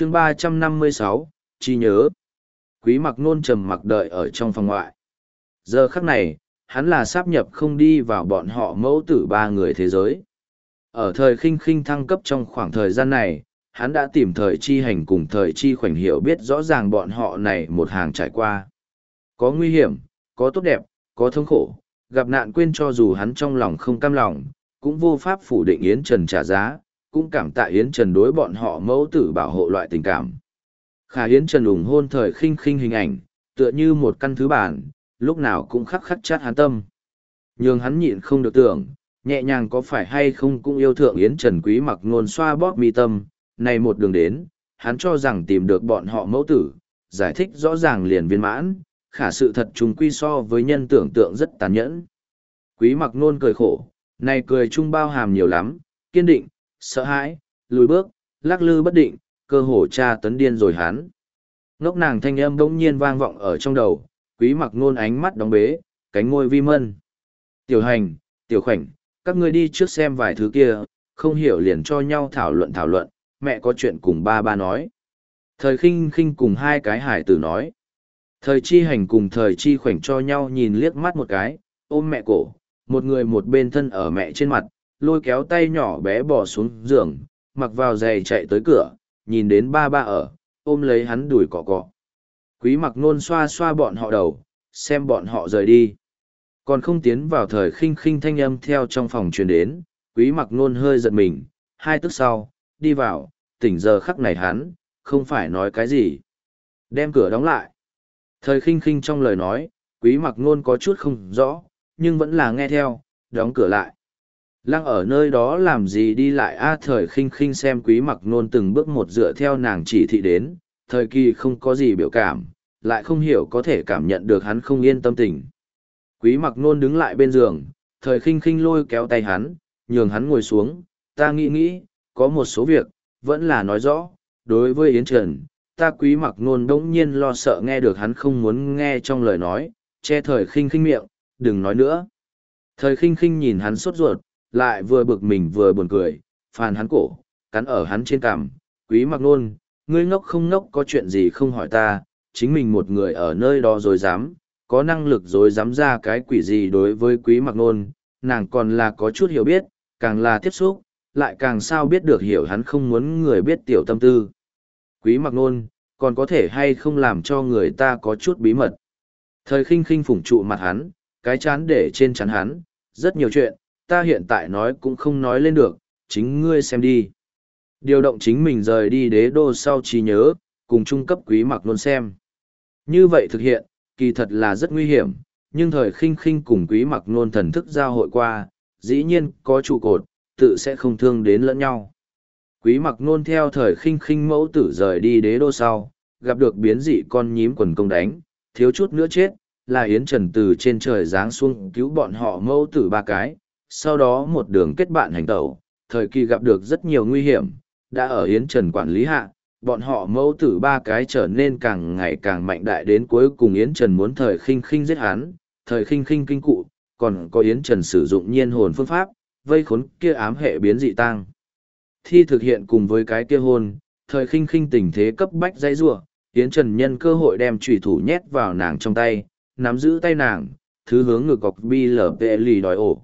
chương ba trăm năm mươi sáu, chi nhớ. Quý mặc nôn trầm mặc đợi ở trong phòng ngoại. Giờ khắc này, hắn là sáp nhập không đi vào bọn họ mẫu tử ba người thế giới. Ở thời khinh khinh thăng cấp trong khoảng thời gian này, hắn đã tìm thời chi hành cùng thời chi khoảnh hiểu biết rõ ràng bọn họ này một hàng trải qua. Có nguy hiểm, có tốt đẹp, có thống khổ, gặp nạn quên cho dù hắn trong lòng không cam lòng, cũng vô pháp phủ định yến trần trả giá cũng cảm tạ Yến Trần đối bọn họ mẫu tử bảo hộ loại tình cảm. Khả Yến Trần ủng hôn thời khinh khinh hình ảnh, tựa như một căn thứ bản, lúc nào cũng khắc khắc chát hắn tâm. Nhưng hắn nhịn không được tưởng, nhẹ nhàng có phải hay không cũng yêu thượng Yến Trần quý mặc ngôn xoa bóp mi tâm, này một đường đến, hắn cho rằng tìm được bọn họ mẫu tử, giải thích rõ ràng liền viên mãn, khả sự thật chúng quy so với nhân tưởng tượng rất tàn nhẫn. Quý mặc nôn cười khổ, này cười chung bao hàm nhiều lắm, kiên định, sợ hãi, lùi bước, lắc lư bất định, cơ hồ tra tấn điên rồi hắn. Ngốc nàng thanh âm bỗng nhiên vang vọng ở trong đầu, quý mặc nôn ánh mắt đóng bế, cánh ngôi vi mân. Tiểu hành, tiểu khoảnh, các ngươi đi trước xem vài thứ kia, không hiểu liền cho nhau thảo luận thảo luận, mẹ có chuyện cùng ba ba nói. Thời khinh khinh cùng hai cái hải tử nói. Thời chi hành cùng thời chi khoảnh cho nhau nhìn liếc mắt một cái, ôm mẹ cổ, một người một bên thân ở mẹ trên mặt, lôi kéo tay nhỏ bé bỏ xuống giường, mặc vào giày chạy tới cửa, nhìn đến ba ba ở, ôm lấy hắn đuổi cọ cọ. Quý mặc nôn xoa xoa bọn họ đầu, xem bọn họ rời đi. Còn không tiến vào thời khinh khinh thanh âm theo trong phòng truyền đến, quý mặc nôn hơi giật mình, hai tức sau, đi vào, tỉnh giờ khắc này hắn, không phải nói cái gì. Đem cửa đóng lại. Thời khinh khinh trong lời nói, quý mặc nôn có chút không rõ, nhưng vẫn là nghe theo, đóng cửa lại. Lăng ở nơi đó làm gì đi lại a thời khinh khinh xem quý mặc nôn từng bước một dựa theo nàng chỉ thị đến, thời kỳ không có gì biểu cảm, lại không hiểu có thể cảm nhận được hắn không yên tâm tình. Quý mặc nôn đứng lại bên giường, thời khinh khinh lôi kéo tay hắn, nhường hắn ngồi xuống, ta nghĩ nghĩ, có một số việc, vẫn là nói rõ, đối với Yến Trần, ta quý mặc nôn đống nhiên lo sợ nghe được hắn không muốn nghe trong lời nói, che thời khinh khinh miệng, đừng nói nữa. Thời khinh khinh nhìn hắn sốt ruột, lại vừa bực mình vừa buồn cười, phàn hắn cổ, cắn ở hắn trên cằm, quý mặc nôn, ngươi ngốc không ngốc có chuyện gì không hỏi ta, chính mình một người ở nơi đó rồi dám, có năng lực rồi dám ra cái quỷ gì đối với quý mặc nôn, nàng còn là có chút hiểu biết, càng là tiếp xúc, lại càng sao biết được hiểu hắn không muốn người biết tiểu tâm tư. Quý mặc nôn, còn có thể hay không làm cho người ta có chút bí mật. Thời khinh khinh phủng trụ mặt hắn, cái chán để trên chán hắn, rất nhiều chuyện, ta hiện tại nói cũng không nói lên được, chính ngươi xem đi. Điều động chính mình rời đi đế đô sau trí nhớ, cùng trung cấp quý mặc luôn xem. Như vậy thực hiện, kỳ thật là rất nguy hiểm, nhưng thời khinh khinh cùng quý mặc nôn thần thức giao hội qua, dĩ nhiên có trụ cột, tự sẽ không thương đến lẫn nhau. Quý mặc nôn theo thời khinh khinh mẫu tử rời đi đế đô sau, gặp được biến dị con nhím quần công đánh, thiếu chút nữa chết, là Yến Trần từ trên trời giáng xuống cứu bọn họ mẫu tử ba cái, sau đó một đường kết bạn hành tẩu, thời kỳ gặp được rất nhiều nguy hiểm, đã ở Yến Trần quản lý hạ, bọn họ mẫu tử ba cái trở nên càng ngày càng mạnh đại đến cuối cùng Yến Trần muốn thời khinh khinh giết hắn, thời khinh khinh kinh cụ, còn có Yến Trần sử dụng nhiên hồn phương pháp, vây khốn kia ám hệ biến dị tăng. Thi thực hiện cùng với cái kia hôn, thời khinh khinh tình thế cấp bách dãy rủa, Yến Trần nhân cơ hội đem trùy thủ nhét vào nàng trong tay, nắm giữ tay nàng, thứ hướng ngực cọc bi lở lì đòi ổ